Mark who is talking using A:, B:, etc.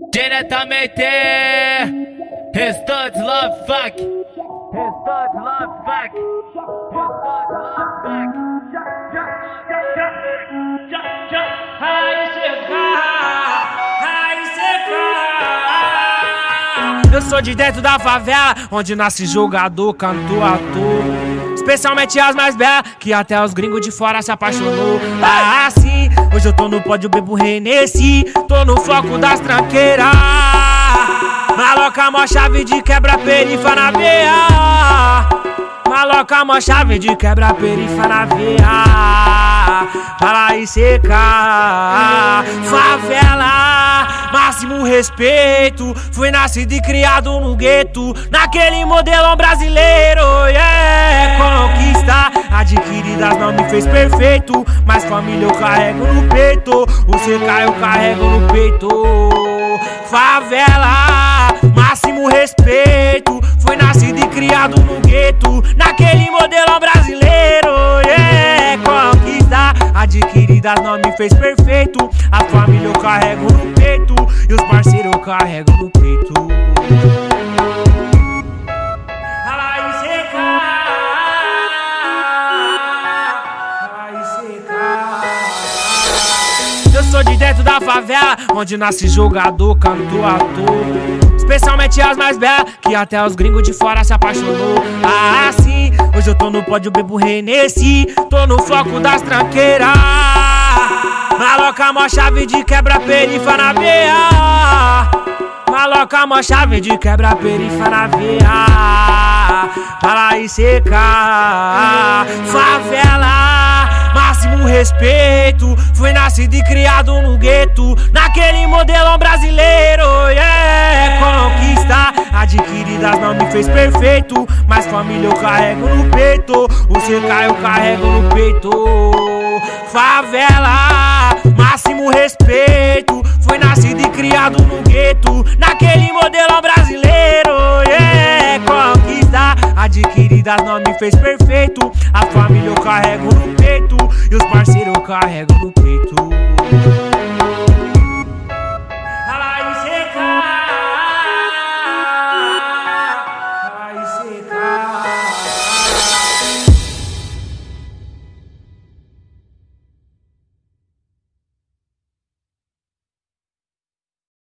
A: Diretamente Restante Love Fuck Restante Love Fuck Restante Love Fuck
B: Eu sou de dentro da favela, onde nasce jogador, cantor, ator. Especialmente as mais belas, que até os gringos de fora se apaixonou. Ah, sim, hoje eu tô no pódio, bebo Renesci. Tô no foco das tranqueiras. Maloca, mó chave de quebra, perifa na veia. Maloca, mó chave de quebra, perifa na veia. Fala e seca, favela, máximo respeito. Fui nascido e criado no gueto, naquele modelão brasileiro, yeah. Fez perfeito, mas família eu carrego no peito. O seca eu carrego no peito. Favela, máximo respeito. Fui nascido e criado no gueto, naquele modelão brasileiro, yeah. Conquista adquiridas não me fez perfeito. A família eu carrego no peito e os parceiros eu carrego no peito. De dentro da favela, onde nasce jogador, cantor, ator. Especialmente as mais belas, que até os gringos de fora se apaixonou. Ah, sim, hoje eu tô no pódio, bebo Renesci. Tô no foco das tranqueiras. Maloca, mó chave de quebra, perifa na veia. Maloca, mó chave de quebra, perifa na veia. Fala e seca, favela, respeito. Fui nascido e criado no gueto, naquele modelão brasileiro, yeah. Conquista adquiridas não me fez perfeito, mas família eu carrego no peito. O seca eu carrego no peito. Favela, máximo respeito. Fui nascido e criado no gueto, naquele modelão brasileiro, yeah. Conquista adquiridas não me fez perfeito. A família eu carrego no peito e os parceiros carrego no peito.